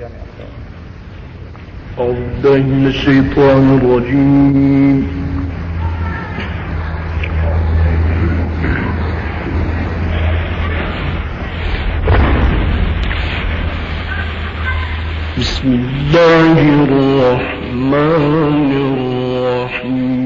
جامع أعوذ من الشيطان الرجيم. بسم الله الرحمن الرحيم.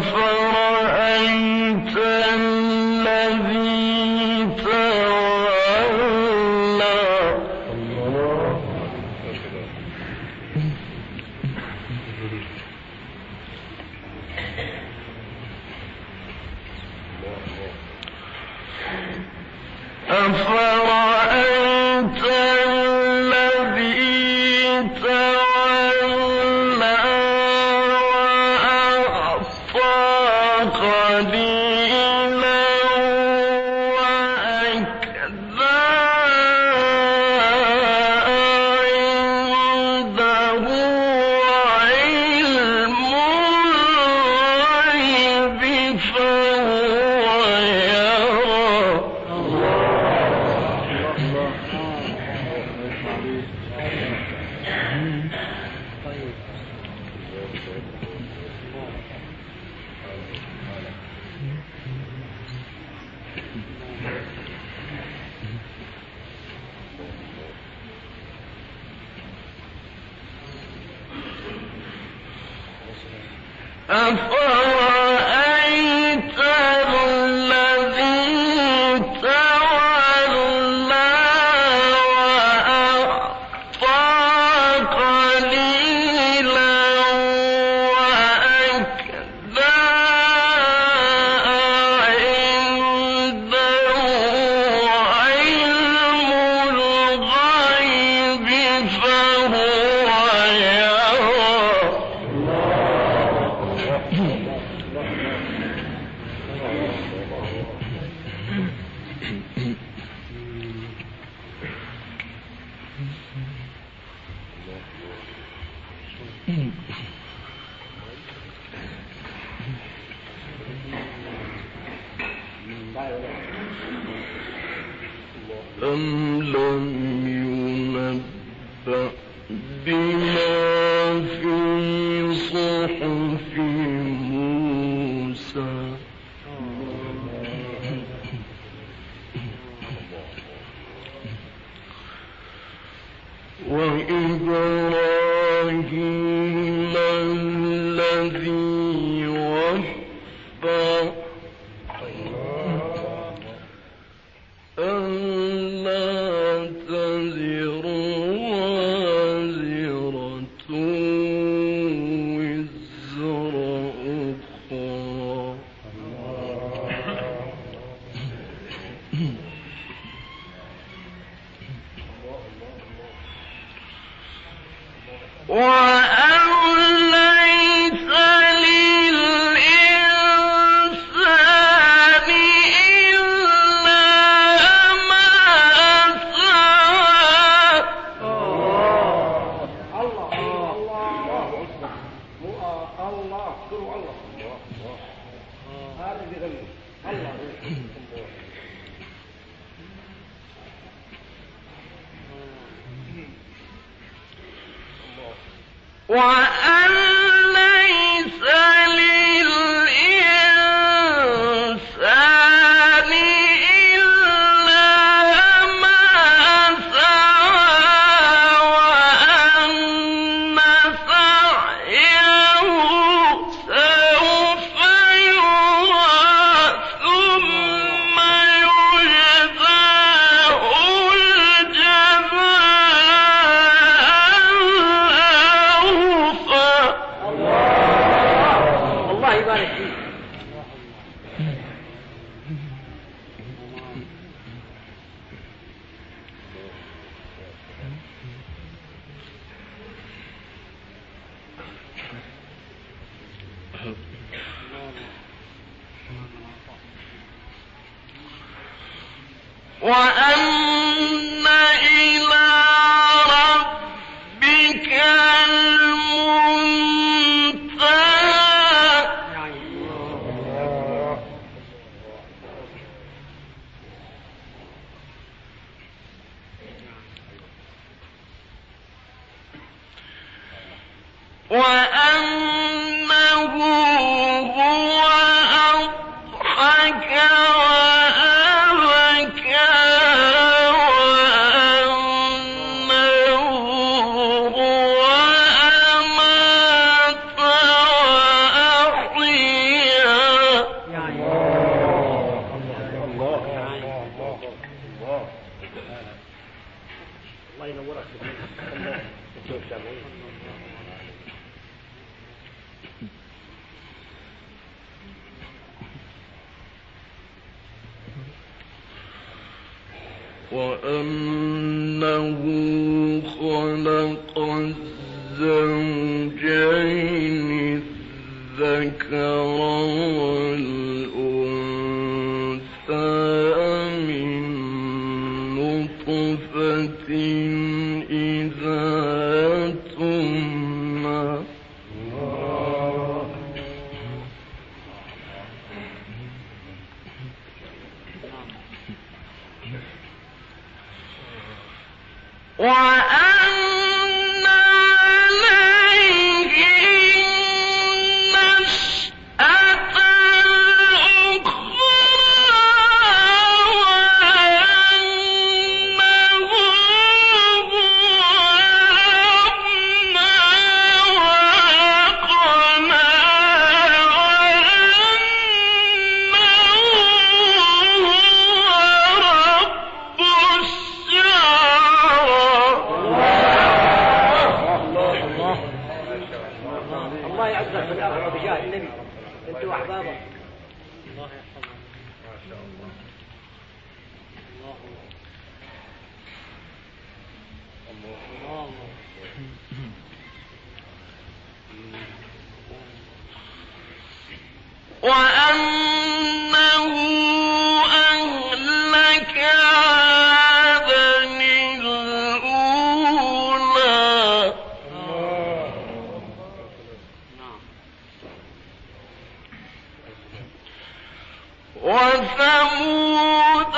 فَ وأن وثمود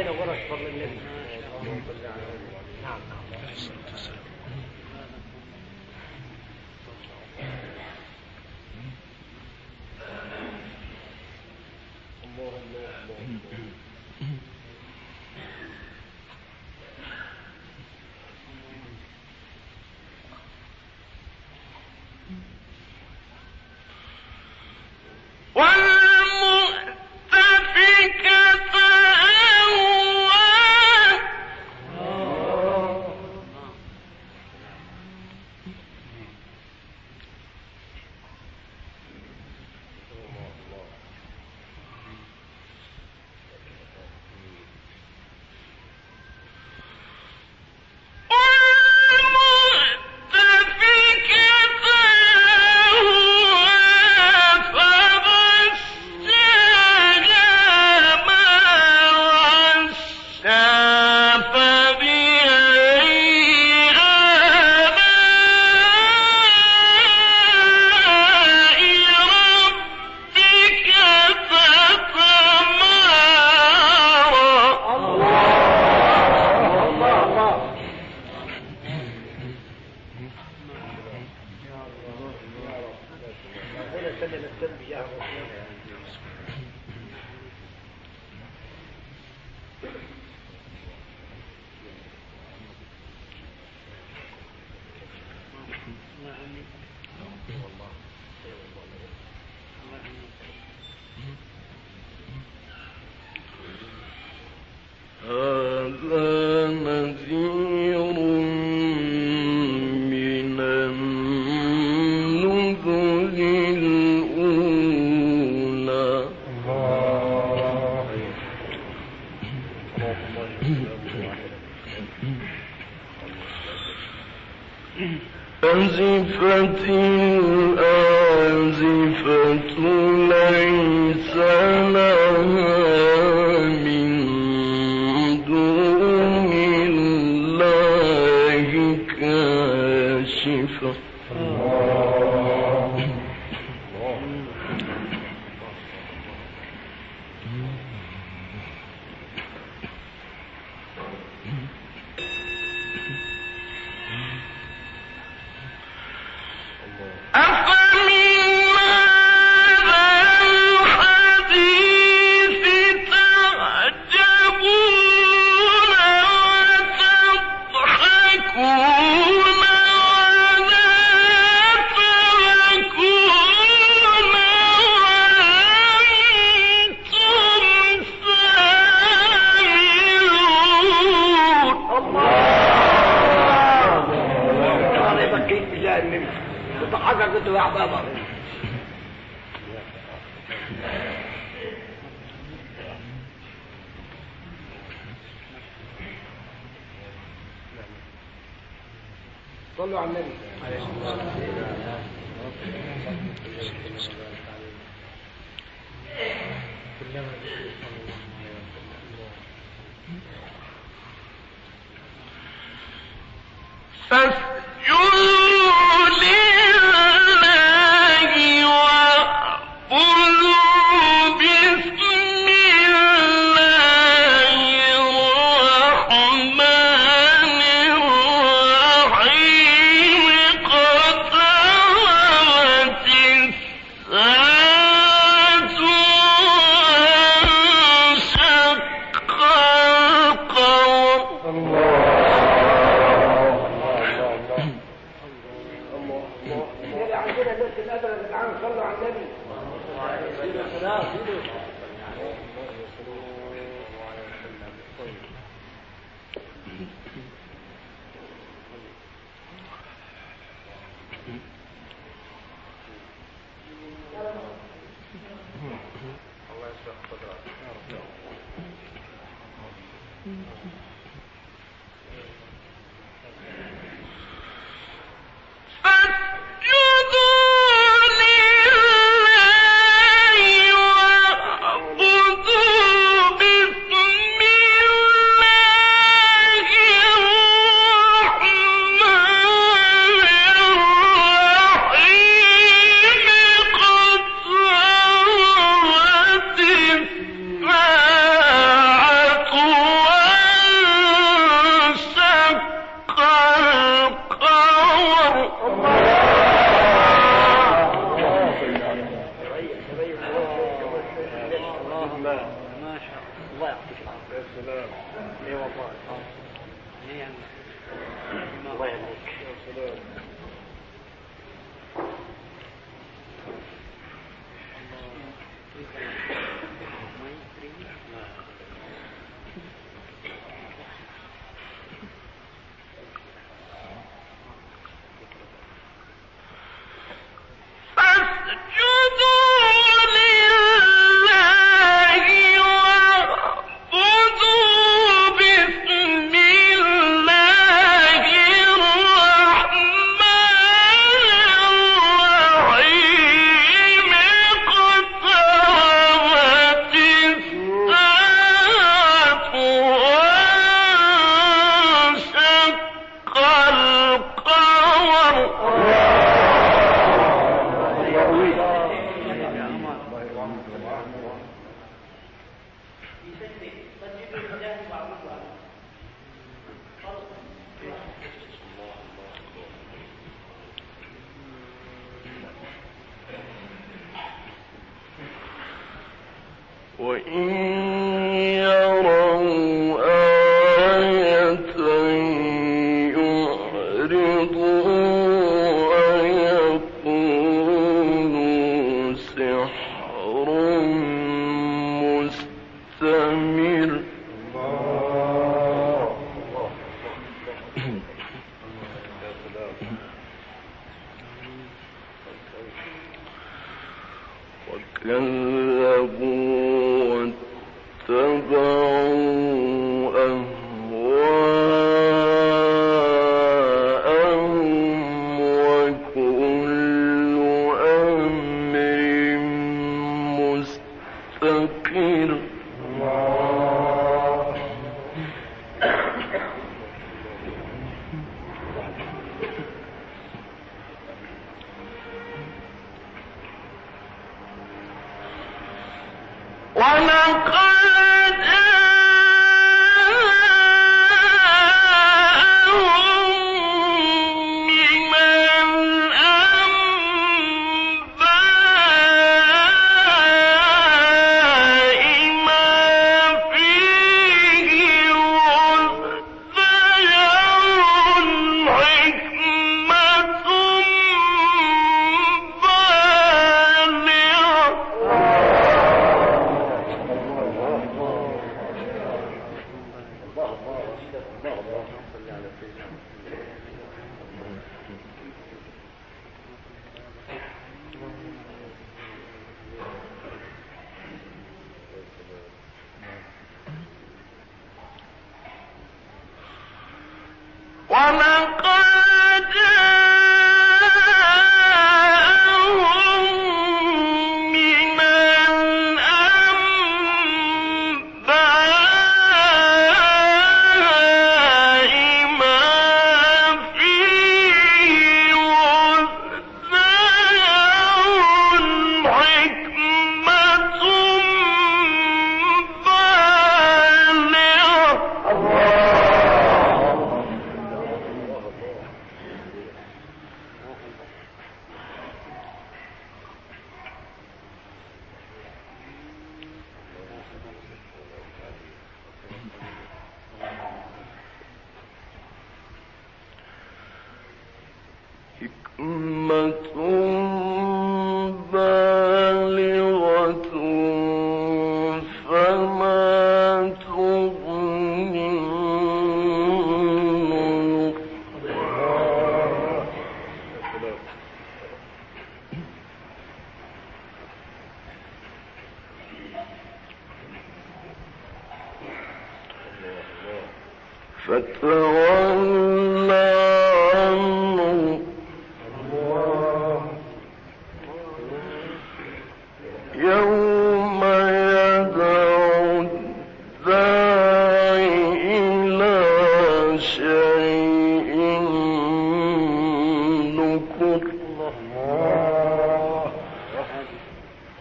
الله ينور اكبر للنبي نعم. سلم الذنب يا رسول الله يَشَاءُ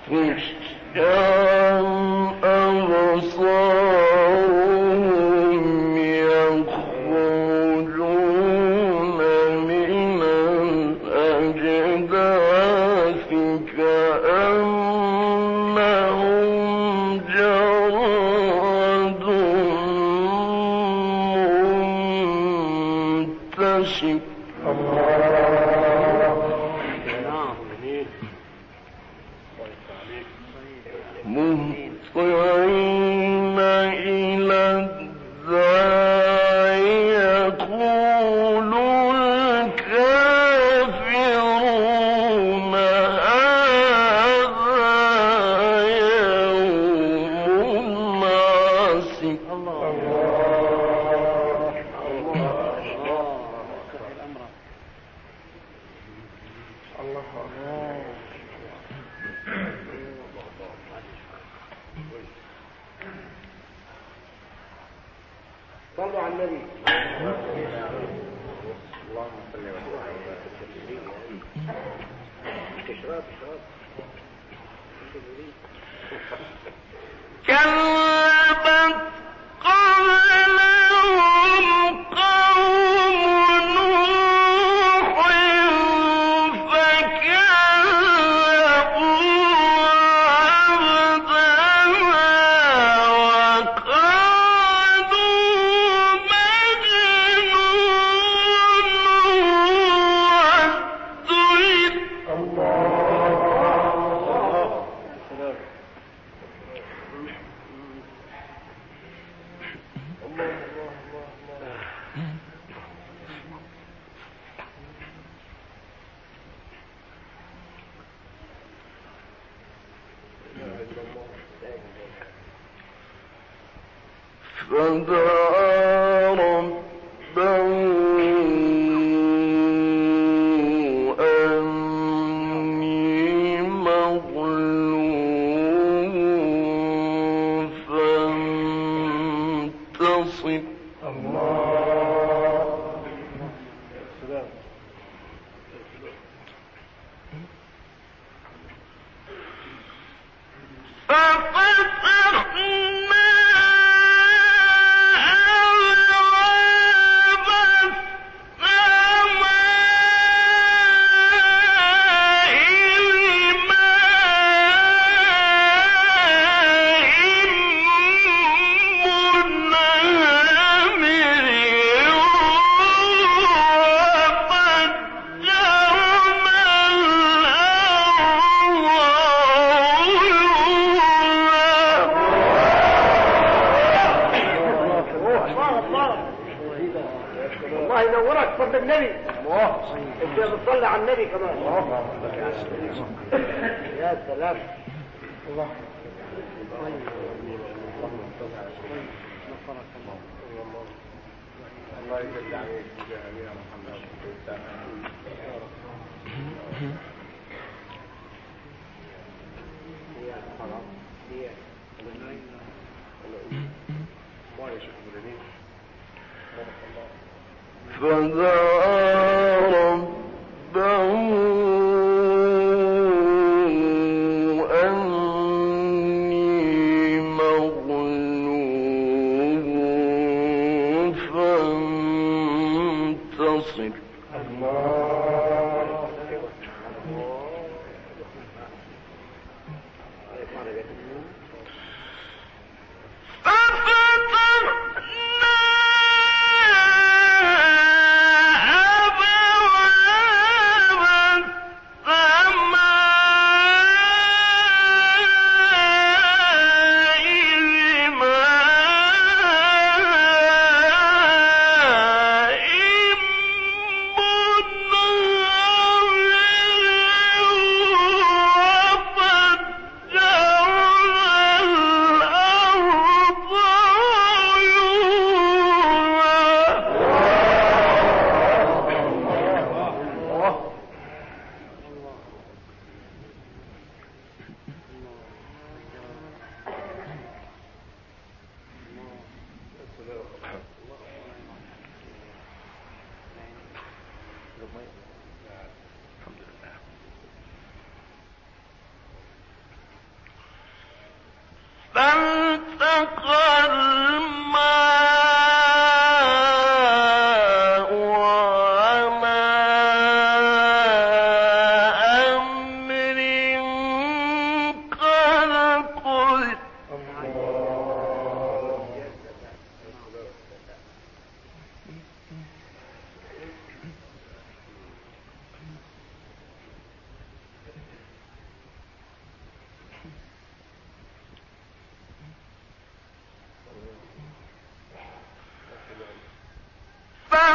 which النبي. انت بتصلي على النبي كمان. يا سلام. الله. الله يجزي عليك يا محمد Why is it what it is? فدعا ربه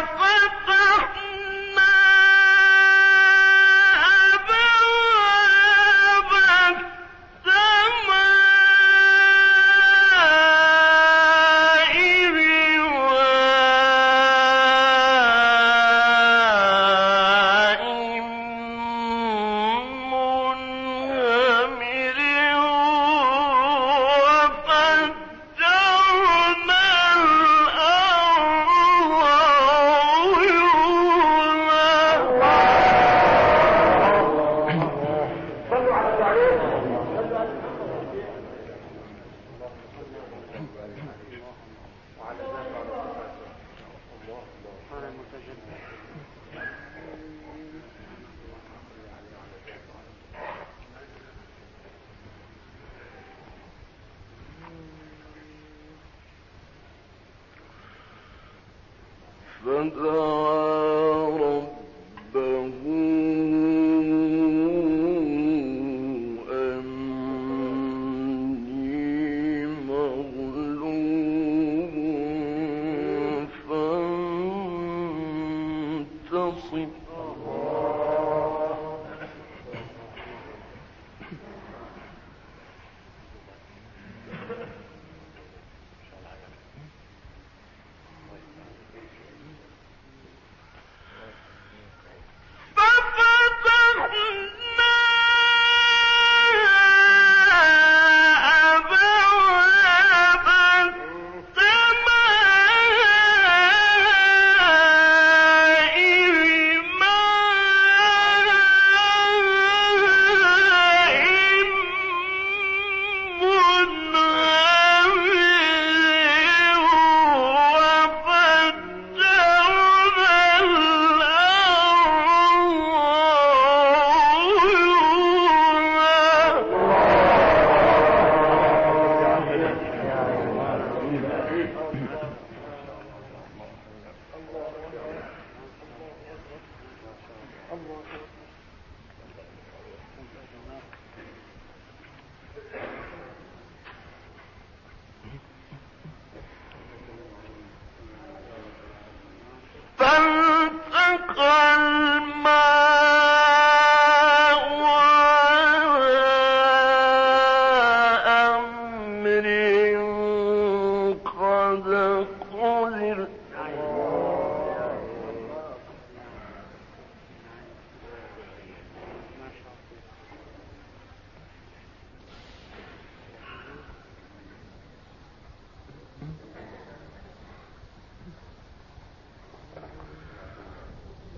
فطر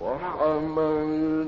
وحملناه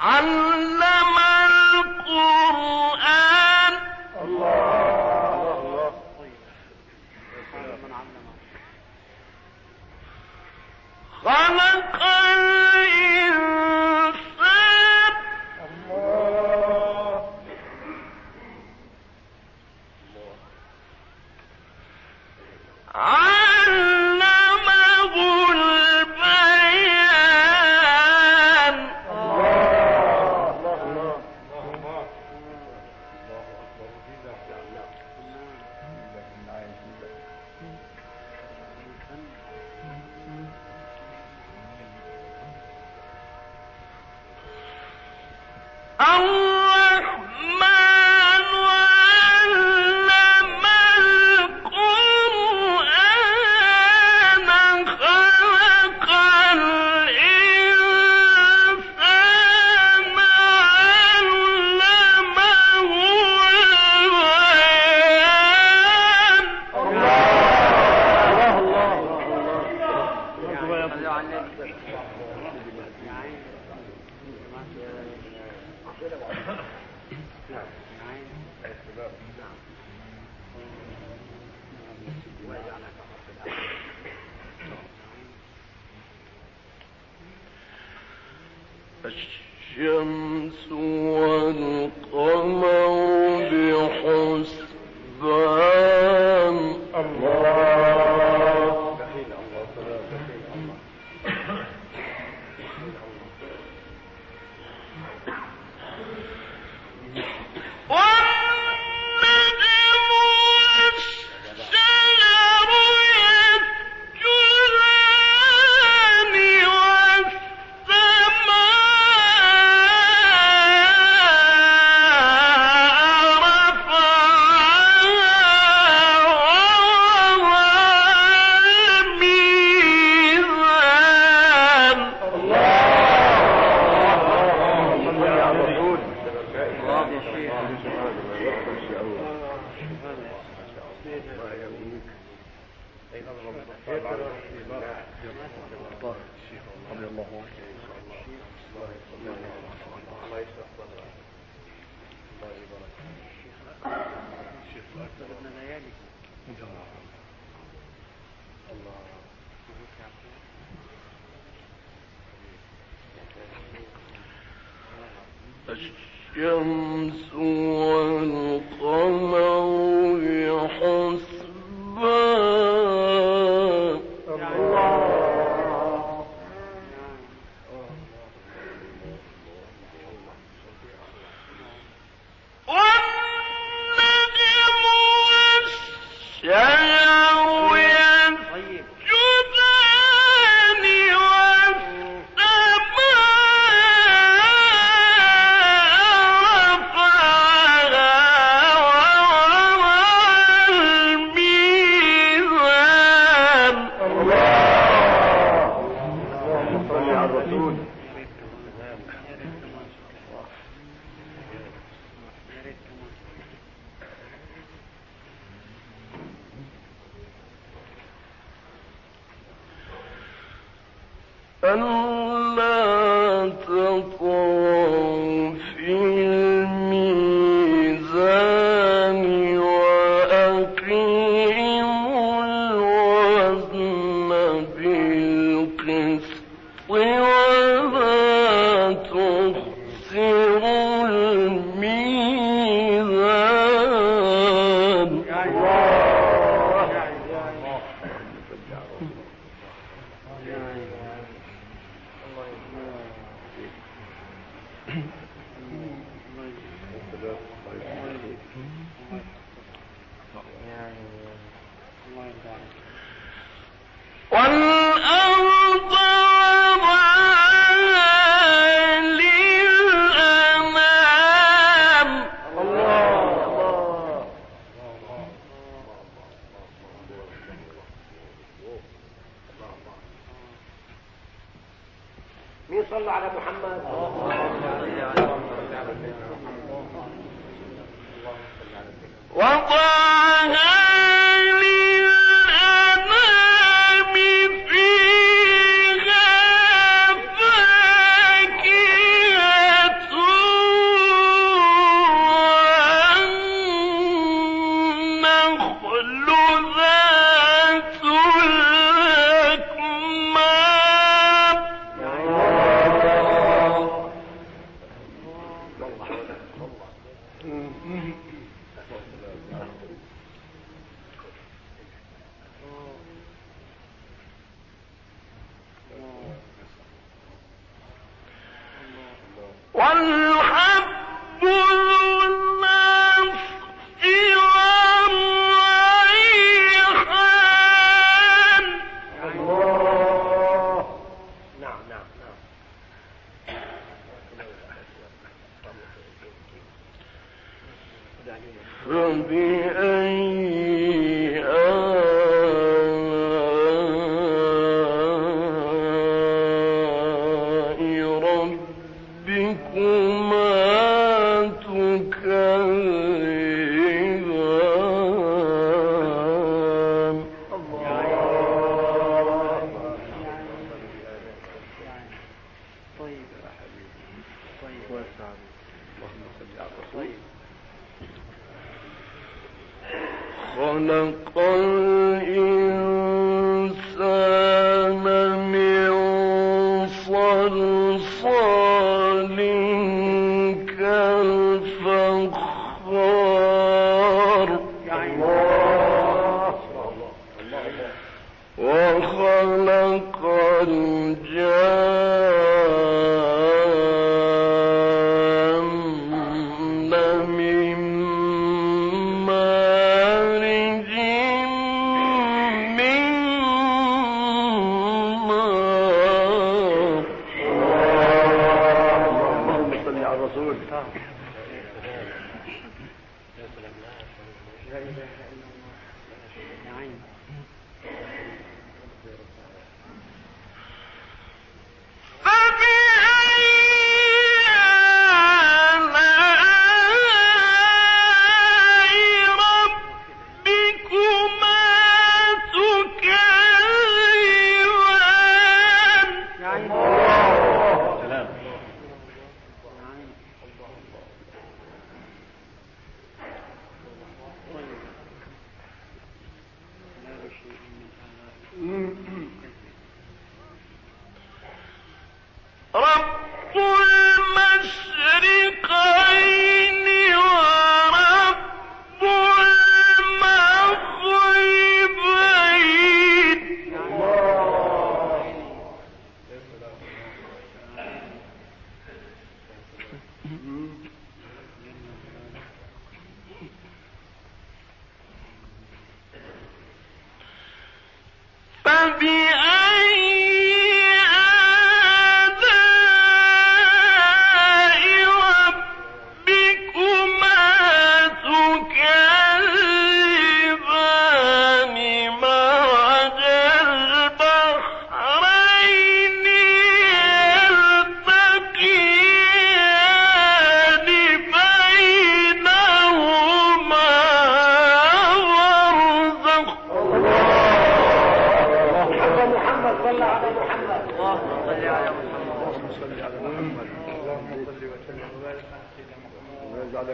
علم الشمس والقمر والأرض لا إله إلا الله. لا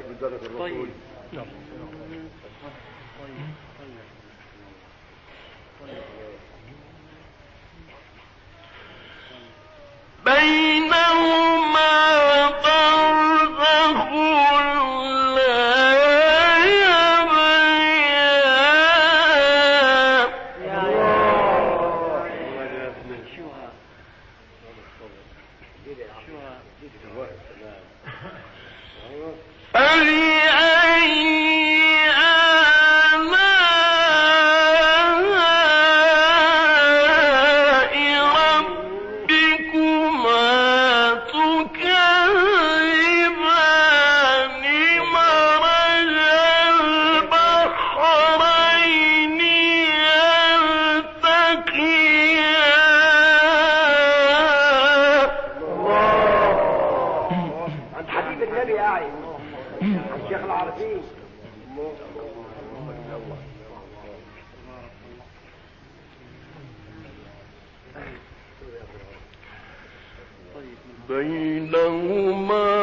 بدرجة الرسول طيب. نعم بينهما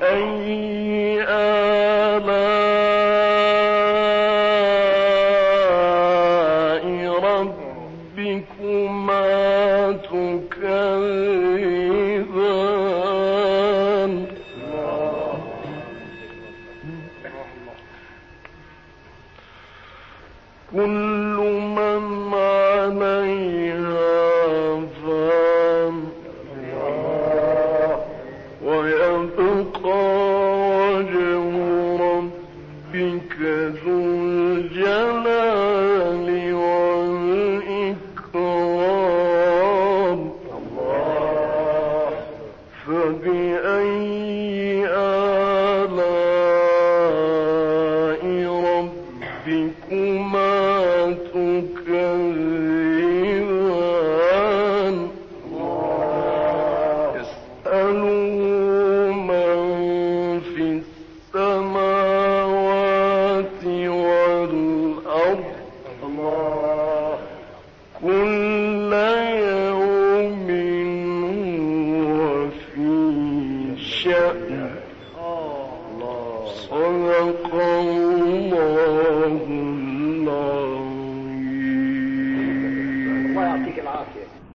فبأي آلاء